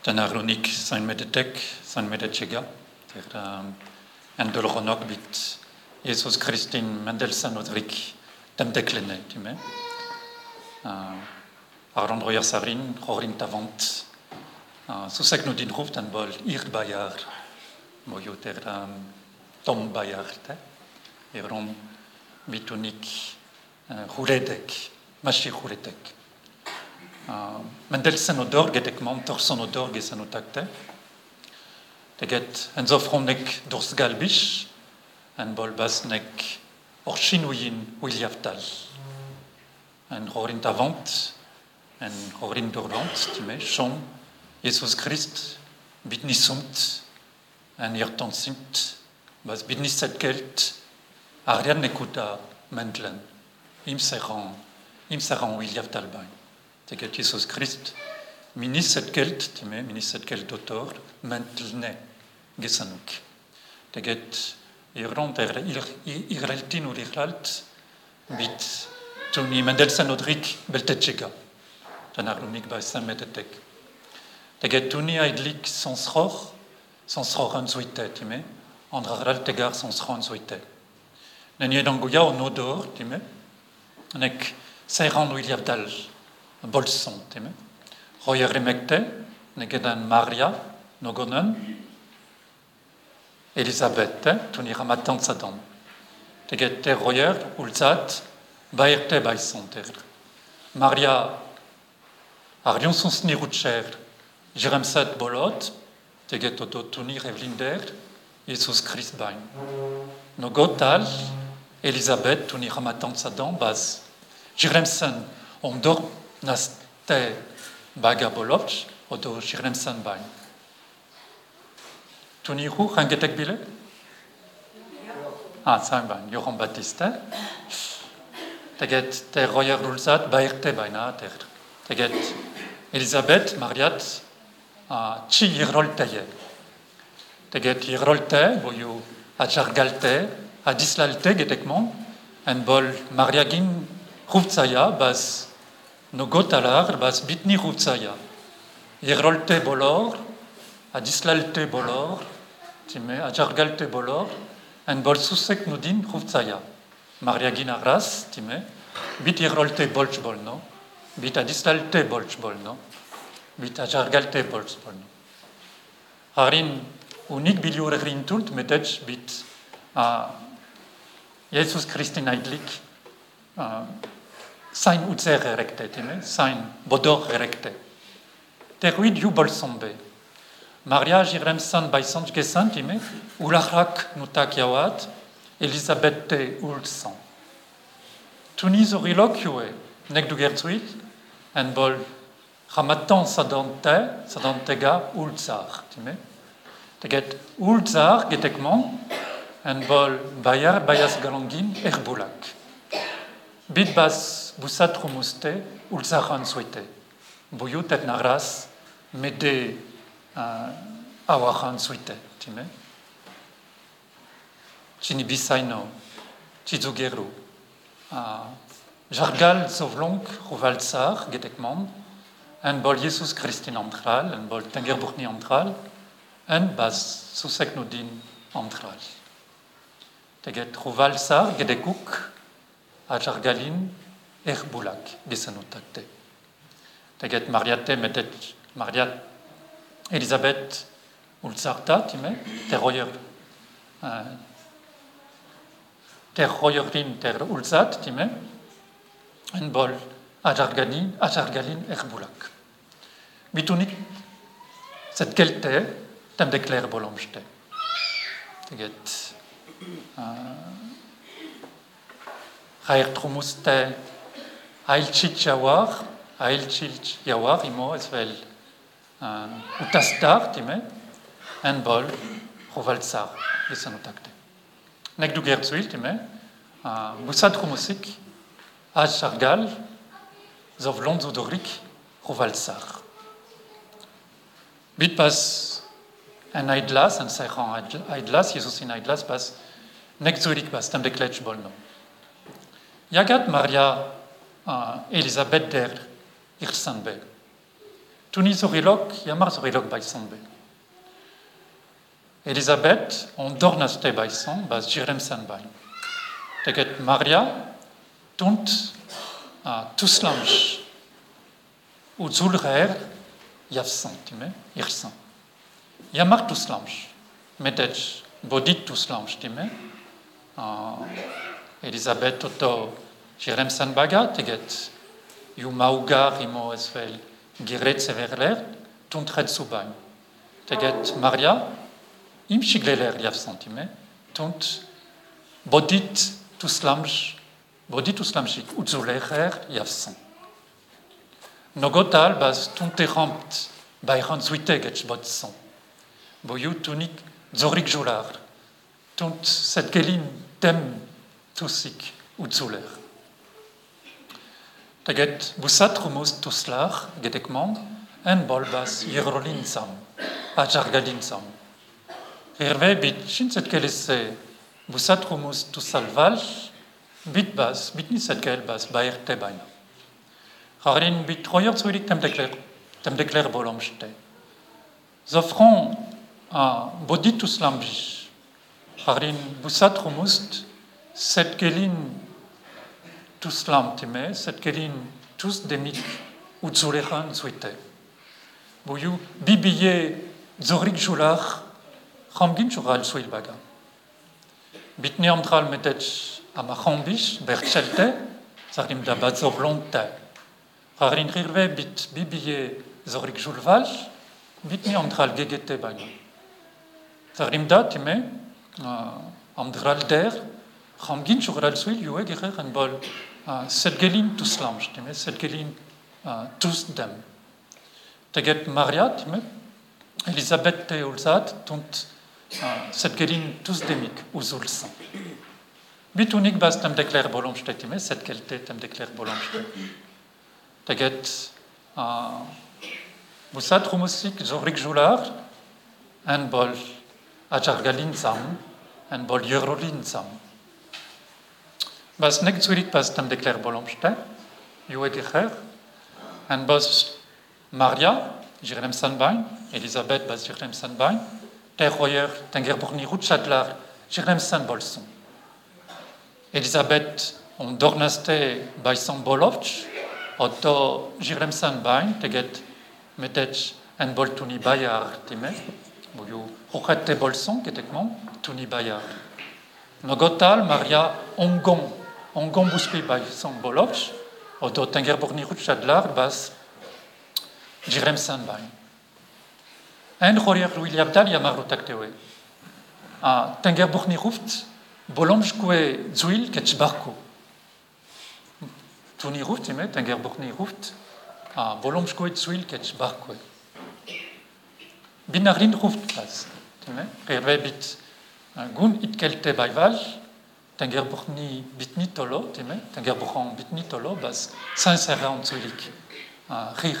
Den aronik sain medetek, sain medetjega. Der um, en del ronok bit Jesus Christin Mendelssohn odrik dem deklene, time. Uh, Aron royer sarin, rorin tavant. Uh, Susek no din ruft en bol ir bayar. Moyo der um, tom bayar, te. Eron bitunik uh, huredek, machi huredek. Mendelssohn odor getek mantor son odor gesan otakte. Teget en zofronek dors galbish, en bol basnek or chinouyin Williaftal. En rorin tavant, en rorin dorvant, time, chon, Jesus Christ, bitni sumt, en irton simt, bas bitni set kelt, arian nekuta mentlen, im seran, im. Jesus Christ, minis set kelt, time, minis set kelt dotor, mentlne, gesanuk. Teget iront er ireltin ur iralt, bit tuni metetek. Teget tuni aidlik zuite, time, andra ral tegar sans ror an zuite. On odor, nek Dal, bolson, time. Royer remekte, negedan Maria, nogonen, Elisabeth, tuni ramatan sadam. Teget ter royer, ulzat, baerte baisonter. Maria, arion son snirutcher, jeremsat bolot, teget oto tuni revlinder, Jesus Christ bain. Nogotal, Elisabeth, tuni ramatan sadam, bas. Jeremsen, on dor naste baga bolot, oto jeremsen bain. Tuni hu rangetek bile? Ah, zain bain, Johan Baptiste. Teget ter royer dulzat baerte baina ter. Teget Elisabeth, Mariat, a chi irolteye. Teget irolte, boyu a jargalte, a dislalte getekmon, en bol Mariagin rufzaya, bas no gotalar, bas bitni rufzaya. Irolte bolor, a dislalte bolor, time, a jargalte bolor, en bol susek nudin rufzaya. Mariagin arras, time, bit irolte bolch bolno, bit a dislalte bolch bolno, bit a jargalte bolch bolno. Harin unik biliur rintult metech bit a Jesus Christin aidlik uh, sain utzer erecte, time, sain bodor erecte. Teruid ju bolsombe. Maria jirem san bai sant gesant ime, ulachak nutak yawat, Elisabeth te ulsan. Tunis orilokue, nek du gertsuit, en bol ramatan sadante, sadantega ulzar, time. Teget ulzar getekman, en bol bayar bayas galangin erbulak. Busat rumuste, ulzaran suite. Buyut et naras, mede uh, awaran suite, time. Chini bisaino, chizugeru. Uh, jargal zovlonk ruvalsar, getekman, en bol Jesus Christin antral, en bol tengerburni antral, en bas susek nudin antral. Teget ruvalsar, gedekuk, a jargalin erbulak, gesanotakte. Teget mariate metet mariat Elisabeth ulzarta, time, ter royer uh, ter royerin ter ulzat, time, en bol a jargalin, a jargalin erbulak. Bitunik, tem dekler bolomste. Ailchit jawar, imo es vel uh, utastar, time, en bol, rovalsar, esan utakte. Nek du gertzuil, time, uh, busad trumusik, az chargal, zov lonzo dorik, rovalsar. Bit pas en aidlas, en aidlas, Jesus in aidlas, pas nek pas. Yagat Maria Elisabeth der Irsanbe. Tuni zorilok, yamar zorilok baisan be. Elisabeth, on dornaste baisan, bas jirem san bain. Teget Maria, tunt a tuslamsh, u zulrer, yavsan, time, irsan. Yamar tuslamsh, medej, bodit tuslamsh, time, Elisabeth Otto Jerem Sanbaga, teget, yu maugar imo esvel giret severler, tuntred subain. Teget Maria, im shigleler liaf sentime, tunt bodit tuslamj, bodit tuslamjik utzulecher yavsan. Nogotal bas tunterampt bayran zuiteget botsan. Boyu tunik zorik jolar, tunt set gelin tem tusik utzuler. Teget busat rumus tuslar, gedekmand, en bolbas yerolin sam, ajargalin sam. Herve bit shinset kelese busat rumus tusalval, bit bas, bit niset bas baer tebaina. Harin bit royer zuilik tem tem bolomste. Zofron a bodit tuslambish, harin busat rumust, set gelin tous lamtime, set gelin tous demik utzuleran zuite. Boyu bibiye zorik julach, ramgin jural suil baga. Bitne amtral metech amachambish, berchelte, zarim da bazovlonte. Rarin rirve bit bibiye zorik julval, bitne amtral gegete baga. Zarim da time, amtral der, ramgin jural suil yuwe gerer en bol set gelin tous lamch, time, set gelin tous dem. Teget Maria, time, Elisabeth te ulzad, tunt set gelin tous demik, uzulsan. Bit unik bas tem dekler bolomste, time, set kelte tem dekler bolomste. Teget busat rumusik zorik jular, en bol ajargalin sam, en bol yerolin sam. Bas nek zurik bas tam dekler bolomste, yu egecher, en bas Maria, jirem sanbain, Elisabeth bas jirem sanbain, ter royer tenger burni rutschadlar, jirem san bolson. Elisabeth on dornaste bai san bolovch, oto jirem sanbain, teget metech en bol tuni bayar time, buyu ruchette bolson, ketekman, tuni bayar. Nogotal, Maria ongon, ongon buspi bai san bolovch, oto tenger burni rutschadlar, bas jirem sanbain. En royer William Dal yamarutak tewe. A tenger burni ruft, zuil. Tuni ruft ruft, a zuil. Binarlin ruft gun baival, tenger burni bitni tolo, time, tenger burhan bitni tolo, bas sincère zuilik. Rir,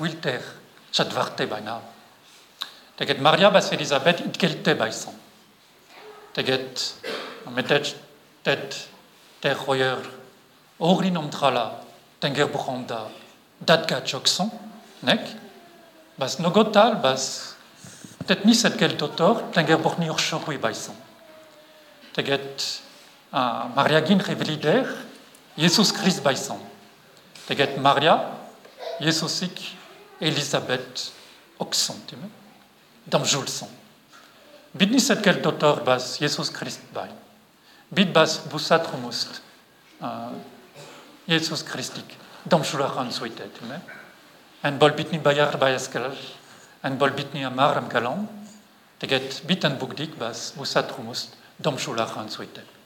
wilter, chadvarte baina. Teget Maria bas Elisabeth it kelte baisan. Teget metet tet ter royer orin omtrala tenger buchanda datga jokson nek bas nogotal bas tet ni set kel totor tenger buchni urshorui baisan. Teget Maria gin revelider Jesus Christ baisan. Teget Maria Jesusik Elisabeth okson time dam julson. Bid ni set kel dotor bas Jesus Christ bai. Bid bas busat rumust uh, Jesus Christik dam jularan suitet. En bol bit ni bayar bayaskel, en bol bit ni amar am kalam, teget bit an bugdik bas busat rumust dam jularan suitet.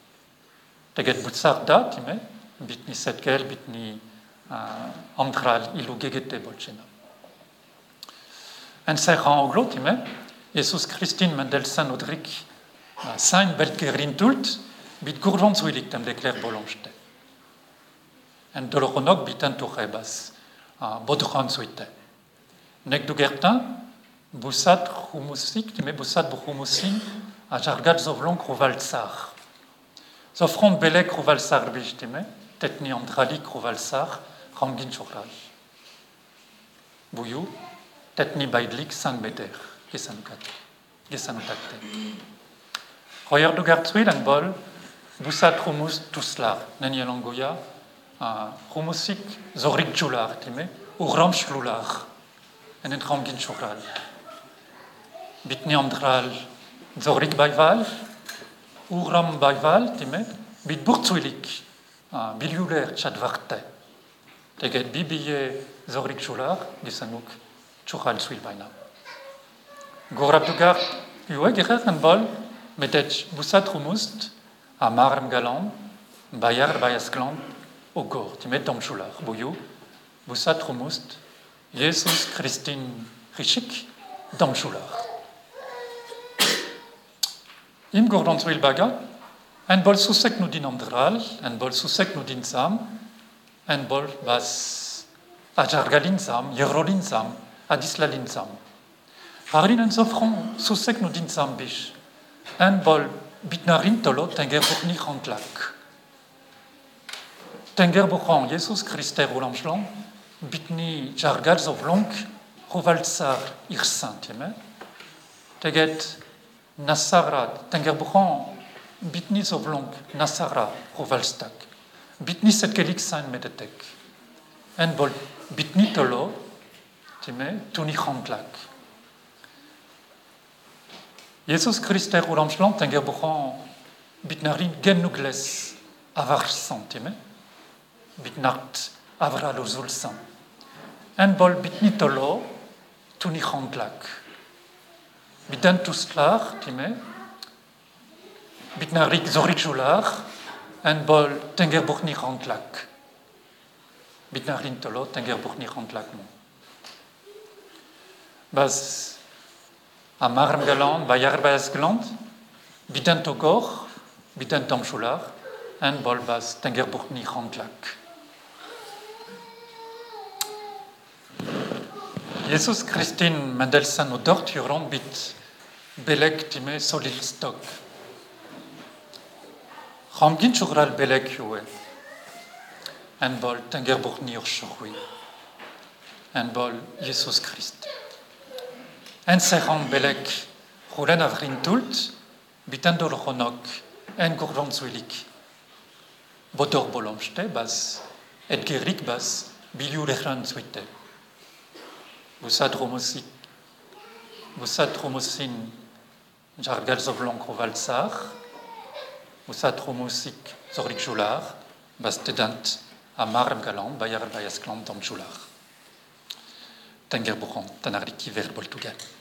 Teget butsar da, time, bit ni set kel, bit ni uh, ilu. En serran oglo, time, Jesus Christine Mendelssohn Odrik sain belgerin tult, bit gurvant zuilik tem dekler bolonchte. En doloronok bodran zuite. Nek du busat time busat brumusin, a jargat zovlon kruval tsar. Zofron belek kruval tsar bij, time, tetni andrali kruval tsar, rangin chokraj. Bouyou, tetni baidlik sang meter, gesanukat, gesanutakte. Royer du gartsuil en bol, busat rumus tuslar, neni langoya, rumusik zorik jular, time, u ramsch lular, ramgin chokral. Bitni amdral zorik baival, u ram baival, time, bit burtsuilik, biliuler chadvarte. Teget bibiye zorik jular, gesanuk, chokral suil baina. Gorab du gart, uwe gerer en bol, metet busat rumust, galant, bayar bayasklant, o gor, ti met dom chular, boyou, busat rumust, Jesus Christin Richik, dom chular. Im gordant wil baga, en bol sousek nou din amdral, en bol sousek nou din sam, en bol bas ajargalin sam, yerolin sam, adislalin sam. Harin en sofron sousek nou din sam bish, en bol bitnarin tolo tenger burni rantlak. Tenger buchon Jesus Christer ulamschlon, bitni jargal zovlonk, rovaltsar irsant. Teget nasara, tenger buchon, bitni zovlonk, nasara, rovalstak. Bitni setkelik san medetek. En bol bitni tolo, time, tuni rantlak. Jesus Christer ulamschlan tenger buchon bitnarin genugles avar santime bitnart avra lozulsan en bol bitnitolo tuni chantlak bit an tous klar, time, bit na rik zo rik joular, an bol tenger bourni ranklak. Bit na rin tolo tenger bourni ranklak mon. Baz, a marm galant, ba yar baz galant, bit an togor, bit an tam joular, an bol baz tenger bourni ranklak. Jesus Christin Mendelssohn o dort Huron bit beleg time solil stock. Ramgin chogral beleg joe. En bol tenger bournir choui. En bol Jesus Christ. En serran beleg roulen avrin tult bit dol ronok en gourlan zuilik. Bodor bolomste bas et gerik bas Biliou Lechran zuite. Busad romosik, busad romosin, jargal zovlon krovalsar, busad romosik, zorik joular, bas tedant, amar galant, bayar bayasklant dom joular. Tenger buron, tanarliki ver boltugal.